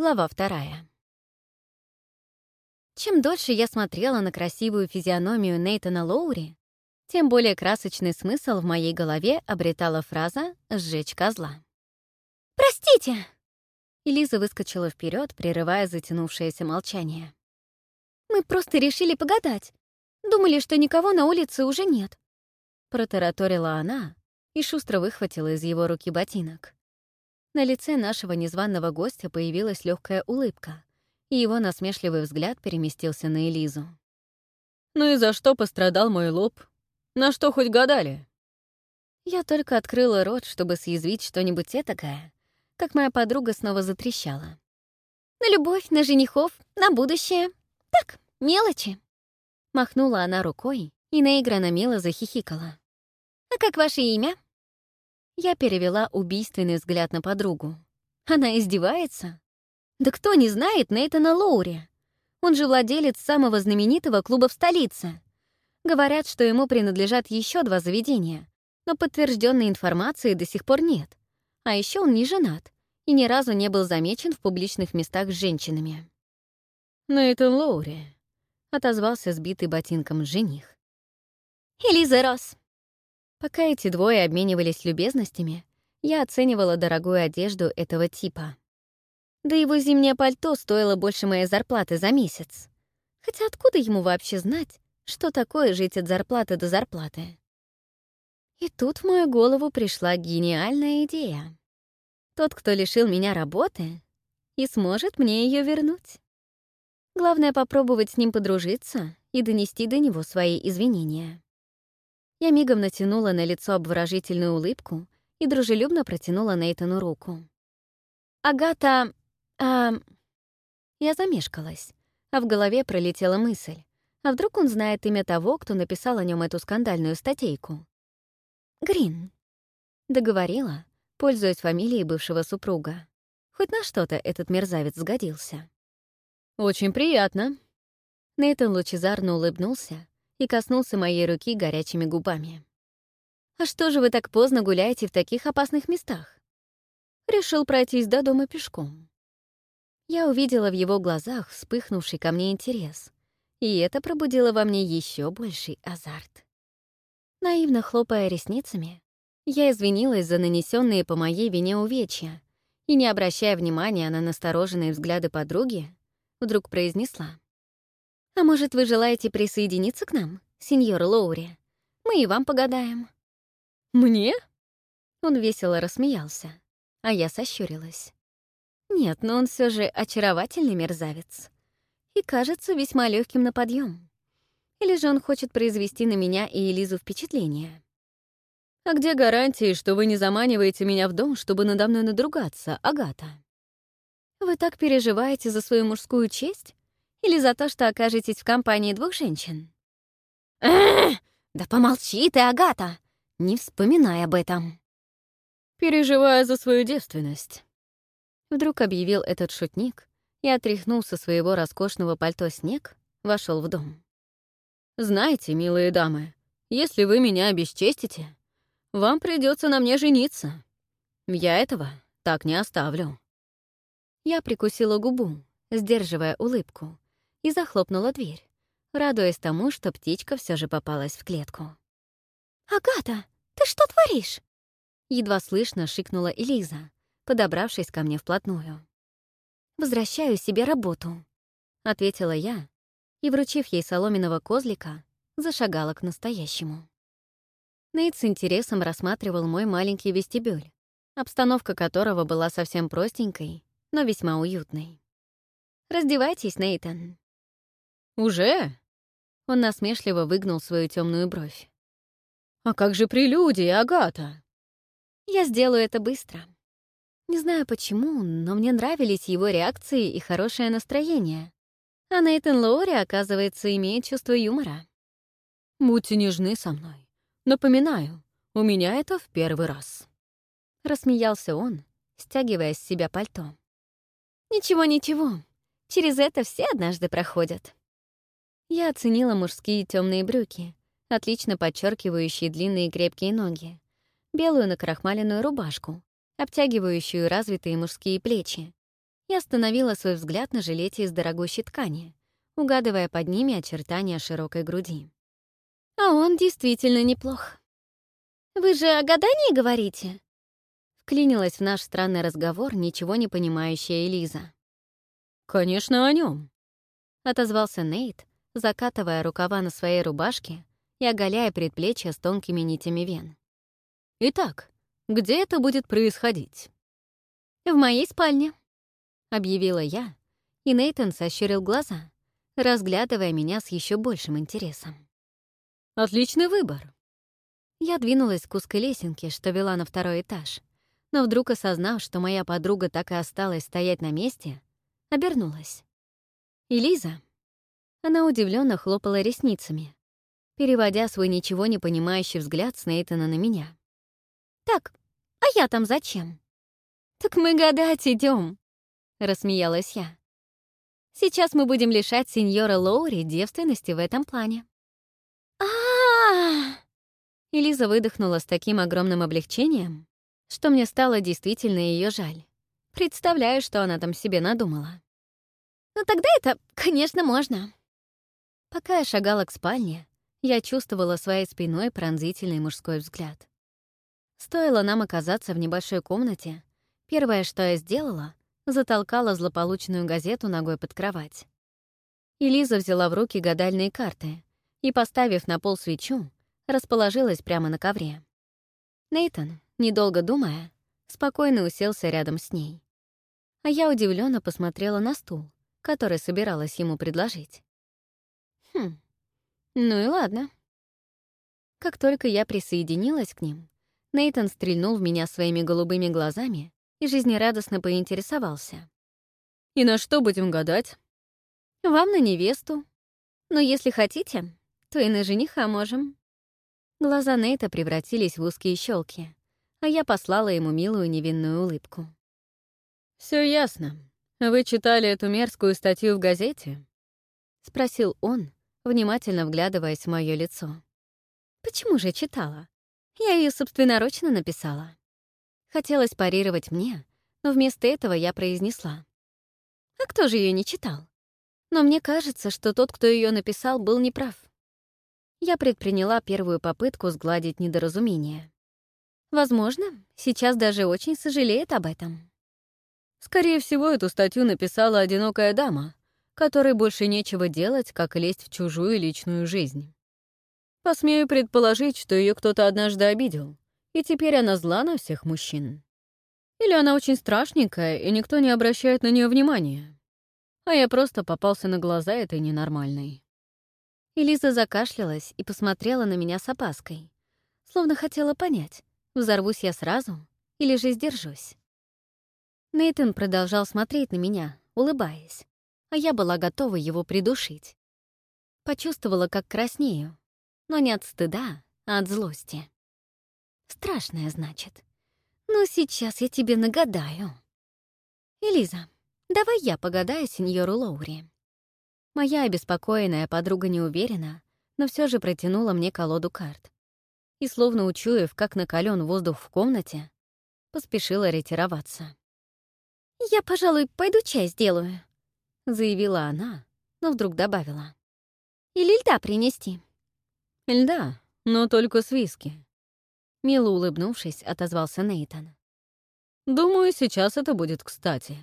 Глава вторая. Чем дольше я смотрела на красивую физиономию Нейтана Лоури, тем более красочный смысл в моей голове обретала фраза «сжечь козла». «Простите!» Элиза выскочила вперед, прерывая затянувшееся молчание. «Мы просто решили погадать. Думали, что никого на улице уже нет». Протараторила она и шустро выхватила из его руки ботинок. На лице нашего незваного гостя появилась легкая улыбка, и его насмешливый взгляд переместился на Элизу. «Ну и за что пострадал мой лоб? На что хоть гадали?» Я только открыла рот, чтобы съязвить что-нибудь этакое, как моя подруга снова затрещала. «На любовь, на женихов, на будущее. Так, мелочи!» Махнула она рукой и наигранно мило захихикала. «А как ваше имя?» Я перевела убийственный взгляд на подругу. Она издевается? Да кто не знает Нейтана Лоури? Он же владелец самого знаменитого клуба в столице. Говорят, что ему принадлежат еще два заведения, но подтвержденной информации до сих пор нет. А еще он не женат и ни разу не был замечен в публичных местах с женщинами. «Нейтан Лоури», — отозвался сбитый ботинком жених. «Элиза Росс», Пока эти двое обменивались любезностями, я оценивала дорогую одежду этого типа. Да его зимнее пальто стоило больше моей зарплаты за месяц. Хотя откуда ему вообще знать, что такое жить от зарплаты до зарплаты? И тут в мою голову пришла гениальная идея. Тот, кто лишил меня работы, и сможет мне ее вернуть. Главное — попробовать с ним подружиться и донести до него свои извинения. Я мигом натянула на лицо обворожительную улыбку и дружелюбно протянула Нейтану руку. «Агата... а...» Я замешкалась, а в голове пролетела мысль. А вдруг он знает имя того, кто написал о нем эту скандальную статейку? «Грин», — договорила, пользуясь фамилией бывшего супруга. Хоть на что-то этот мерзавец сгодился. «Очень приятно». Нейтан лучезарно улыбнулся, и коснулся моей руки горячими губами. «А что же вы так поздно гуляете в таких опасных местах?» Решил пройтись до дома пешком. Я увидела в его глазах вспыхнувший ко мне интерес, и это пробудило во мне еще больший азарт. Наивно хлопая ресницами, я извинилась за нанесенные по моей вине увечья и, не обращая внимания на настороженные взгляды подруги, вдруг произнесла. «А может, вы желаете присоединиться к нам, сеньор Лоури? Мы и вам погадаем». «Мне?» Он весело рассмеялся, а я сощурилась. Нет, но он все же очаровательный мерзавец. И кажется весьма легким на подъем. Или же он хочет произвести на меня и Элизу впечатление. «А где гарантии, что вы не заманиваете меня в дом, чтобы надо мной надругаться, Агата?» «Вы так переживаете за свою мужскую честь, или за то, что окажетесь в компании двух женщин?» «Да помолчи ты, Агата! Не вспоминай об этом!» «Переживаю за свою девственность», — вдруг объявил этот шутник и отряхнул со своего роскошного пальто снег, вошел в дом. «Знаете, милые дамы, если вы меня обесчестите, вам придется на мне жениться. Я этого так не оставлю». Я прикусила губу, сдерживая улыбку, и захлопнула дверь, радуясь тому, что птичка все же попалась в клетку. «Агата, ты что творишь?» Едва слышно шикнула Элиза, подобравшись ко мне вплотную. «Возвращаю себе работу», — ответила я, и, вручив ей соломенного козлика, зашагала к настоящему. Нейт с интересом рассматривал мой маленький вестибюль, обстановка которого была совсем простенькой, но весьма уютной. «Раздевайтесь, Нейтан», «Уже?» Он насмешливо выгнул свою темную бровь. «А как же прелюдия, Агата?» «Я сделаю это быстро». Не знаю почему, но мне нравились его реакции и хорошее настроение. А Нейтан Лоури, оказывается, имеет чувство юмора. «Будьте нежны со мной. Напоминаю, у меня это в первый раз». Рассмеялся он, стягивая с себя пальто. «Ничего-ничего, через это все однажды проходят». Я оценила мужские темные брюки, отлично подчеркивающие длинные крепкие ноги, белую накрахмаленную рубашку, обтягивающую развитые мужские плечи. Я остановила свой взгляд на жилете из дорогущей ткани, угадывая под ними очертания широкой груди. А он действительно неплох. «Вы же о гадании говорите?» Вклинилась в наш странный разговор ничего не понимающая Элиза. «Конечно, о нем, отозвался Нейт, закатывая рукава на своей рубашке и оголяя предплечья с тонкими нитями вен. «Итак, где это будет происходить?» «В моей спальне», — объявила я, и Нейтан сощурил глаза, разглядывая меня с еще большим интересом. «Отличный выбор», я двинулась к узкой лесенке, что вела на второй этаж, но вдруг осознав, что моя подруга так и осталась стоять на месте, обернулась. «Элиза», она удивленно хлопала ресницами, переводя свой ничего не понимающий взгляд с Нейтана на меня. «Так, а я там зачем?» «Так мы гадать идем, рассмеялась я. «Сейчас мы будем лишать сеньора Лоури девственности в этом плане». а Элиза выдохнула с таким огромным облегчением, что мне стало действительно ее жаль. Представляю, что она там себе надумала. «Ну тогда это, конечно, можно», Пока я шагала к спальне, я чувствовала своей спиной пронзительный мужской взгляд. Стоило нам оказаться в небольшой комнате, первое, что я сделала, затолкала злополучную газету ногой под кровать. Элиза взяла в руки гадальные карты и, поставив на пол свечу, расположилась прямо на ковре. Нейтон, недолго думая, спокойно уселся рядом с ней. А я удивленно посмотрела на стул, который собиралась ему предложить. Хм, ну и ладно. Как только я присоединилась к ним, Нейтан стрельнул в меня своими голубыми глазами и жизнерадостно поинтересовался. «И на что будем гадать?» «Вам на невесту. Но если хотите, то и на жениха можем». Глаза Нейта превратились в узкие щелки, а я послала ему милую невинную улыбку. Все ясно. Вы читали эту мерзкую статью в газете?» — спросил он, внимательно вглядываясь в мое лицо. «Почему же читала? Я ее собственноручно написала». Хотелось парировать мне, но вместо этого я произнесла. «А кто же ее не читал?» Но мне кажется, что тот, кто ее написал, был неправ. Я предприняла первую попытку сгладить недоразумение. Возможно, сейчас даже очень сожалеет об этом. Скорее всего, эту статью написала одинокая дама, которой больше нечего делать, как лезть в чужую личную жизнь. Посмею предположить, что ее кто-то однажды обидел, и теперь она зла на всех мужчин. Или она очень страшненькая, и никто не обращает на нее внимания. А я просто попался на глаза этой ненормальной. Элиза закашлялась и посмотрела на меня с опаской, словно хотела понять, взорвусь я сразу или же сдержусь. Нейтан продолжал смотреть на меня, улыбаясь а я была готова его придушить. Почувствовала, как краснею, но не от стыда, а от злости. Страшное, значит. Но сейчас я тебе нагадаю. Элиза, давай я погадаю сеньору Лоури. Моя обеспокоенная подруга не уверена, но все же протянула мне колоду карт. И, словно учуяв, как накален воздух в комнате, поспешила ретироваться. «Я, пожалуй, пойду чай сделаю», заявила она, но вдруг добавила. «Или льда принести?» «Льда, но только с виски», — мило улыбнувшись, отозвался Нейтан. «Думаю, сейчас это будет кстати».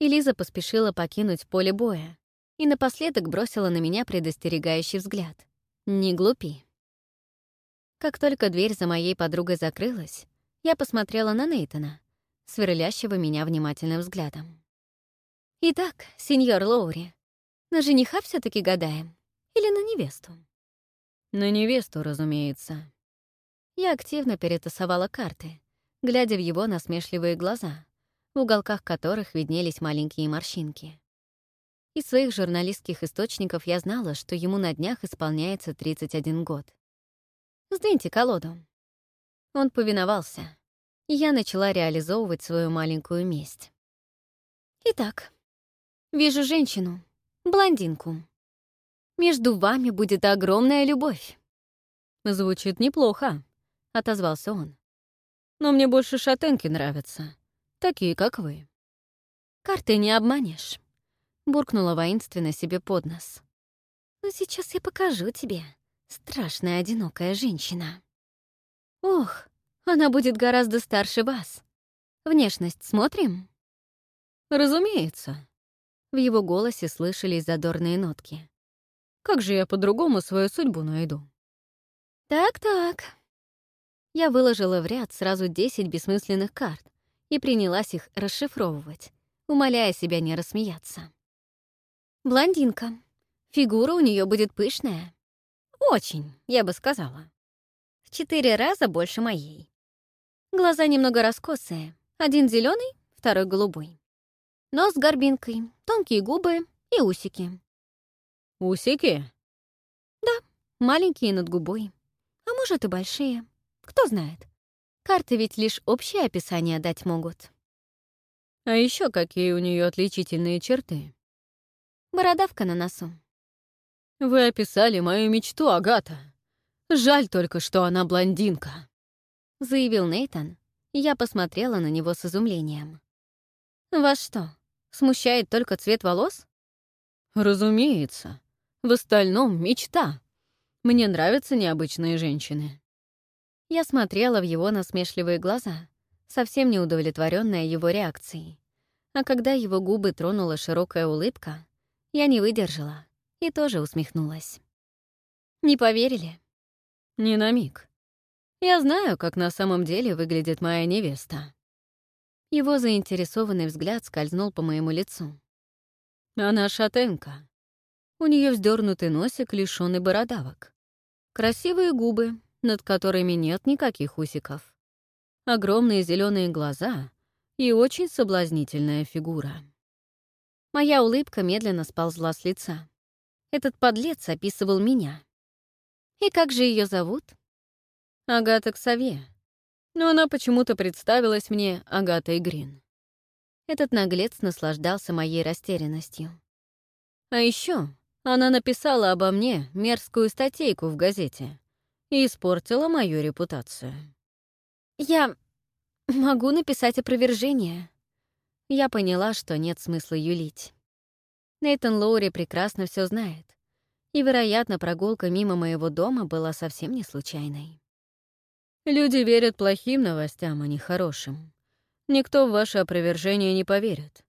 Элиза поспешила покинуть поле боя и напоследок бросила на меня предостерегающий взгляд. «Не глупи». Как только дверь за моей подругой закрылась, я посмотрела на Нейтана, сверлящего меня внимательным взглядом. «Итак, сеньор Лоури, на жениха все таки гадаем? Или на невесту?» «На невесту, разумеется». Я активно перетасовала карты, глядя в его насмешливые глаза, в уголках которых виднелись маленькие морщинки. Из своих журналистских источников я знала, что ему на днях исполняется 31 год. «Сдвиньте колоду». Он повиновался, и я начала реализовывать свою маленькую месть. «Итак, Вижу женщину, блондинку. Между вами будет огромная любовь». «Звучит неплохо», — отозвался он. «Но мне больше шатенки нравятся, такие, как вы». «Карты не обманешь», — буркнула воинственно себе под нос. «Но сейчас я покажу тебе, страшная одинокая женщина». «Ох, она будет гораздо старше вас. Внешность смотрим?» «Разумеется», в его голосе слышались задорные нотки. «Как же я по-другому свою судьбу найду?» «Так-так». Я выложила в ряд сразу 10 бессмысленных карт и принялась их расшифровывать, умоляя себя не рассмеяться. «Блондинка. Фигура у нее будет пышная. Очень, я бы сказала. В четыре раза больше моей. Глаза немного раскосые. Один зеленый, второй голубой. Нос с горбинкой, тонкие губы и усики. «Усики?» «Да, маленькие над губой. А может, и большие. Кто знает. Карты ведь лишь общее описание дать могут». «А еще какие у нее отличительные черты?» «Бородавка на носу». «Вы описали мою мечту, Агата. Жаль только, что она блондинка», — заявил Нейтан. Я посмотрела на него с изумлением. «Вас что, Смущает только цвет волос? Разумеется. В остальном — мечта. Мне нравятся необычные женщины. Я смотрела в его насмешливые глаза, совсем не удовлетворенная его реакцией. А когда его губы тронула широкая улыбка, я не выдержала и тоже усмехнулась. Не поверили? Не на миг. Я знаю, как на самом деле выглядит моя невеста. Его заинтересованный взгляд скользнул по моему лицу. Она шатенка. У нее вздернутый носик, лишённый бородавок. Красивые губы, над которыми нет никаких усиков. Огромные зеленые глаза и очень соблазнительная фигура. Моя улыбка медленно сползла с лица. Этот подлец описывал меня. И как же ее зовут? Агата Ксавье но она почему-то представилась мне Агатой Грин. Этот наглец наслаждался моей растерянностью. А еще она написала обо мне мерзкую статейку в газете и испортила мою репутацию. «Я могу написать опровержение». Я поняла, что нет смысла юлить. Нейтан Лоури прекрасно все знает, и, вероятно, прогулка мимо моего дома была совсем не случайной. Люди верят плохим новостям, а не хорошим. Никто в ваше опровержение не поверит.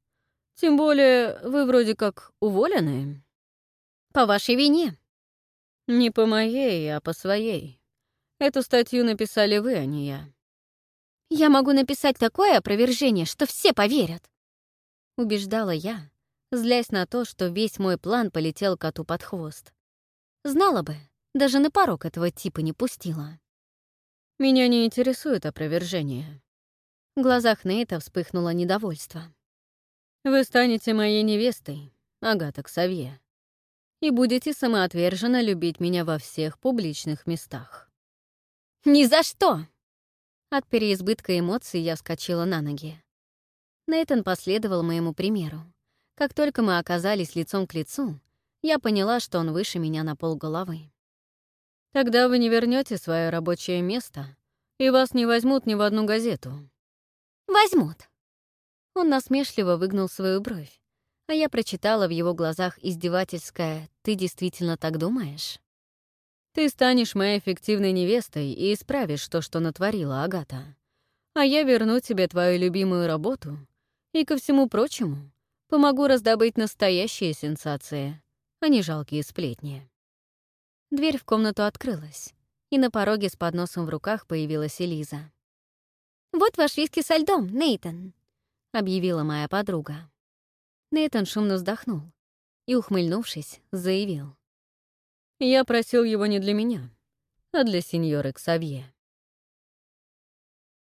Тем более, вы вроде как уволены. По вашей вине. Не по моей, а по своей. Эту статью написали вы, а не я. Я могу написать такое опровержение, что все поверят. Убеждала я, злясь на то, что весь мой план полетел коту под хвост. Знала бы, даже на порог этого типа не пустила. Меня не интересует опровержение. В глазах Нейта вспыхнуло недовольство. Вы станете моей невестой, Агата Ксавье, и будете самоотверженно любить меня во всех публичных местах. «Ни за что!» От переизбытка эмоций я вскочила на ноги. Нейтан последовал моему примеру. Как только мы оказались лицом к лицу, я поняла, что он выше меня на полголовы. Тогда вы не вернете свое рабочее место, и вас не возьмут ни в одну газету. Возьмут. Он насмешливо выгнул свою бровь, а я прочитала в его глазах издевательское «Ты действительно так думаешь?» «Ты станешь моей эффективной невестой и исправишь то, что натворила Агата. А я верну тебе твою любимую работу и, ко всему прочему, помогу раздобыть настоящие сенсации, а не жалкие сплетни». Дверь в комнату открылась, и на пороге с подносом в руках появилась Элиза. «Вот ваш виски со льдом, Нейтан», — объявила моя подруга. Нейтан шумно вздохнул и, ухмыльнувшись, заявил. «Я просил его не для меня, а для сеньоры Ксавье».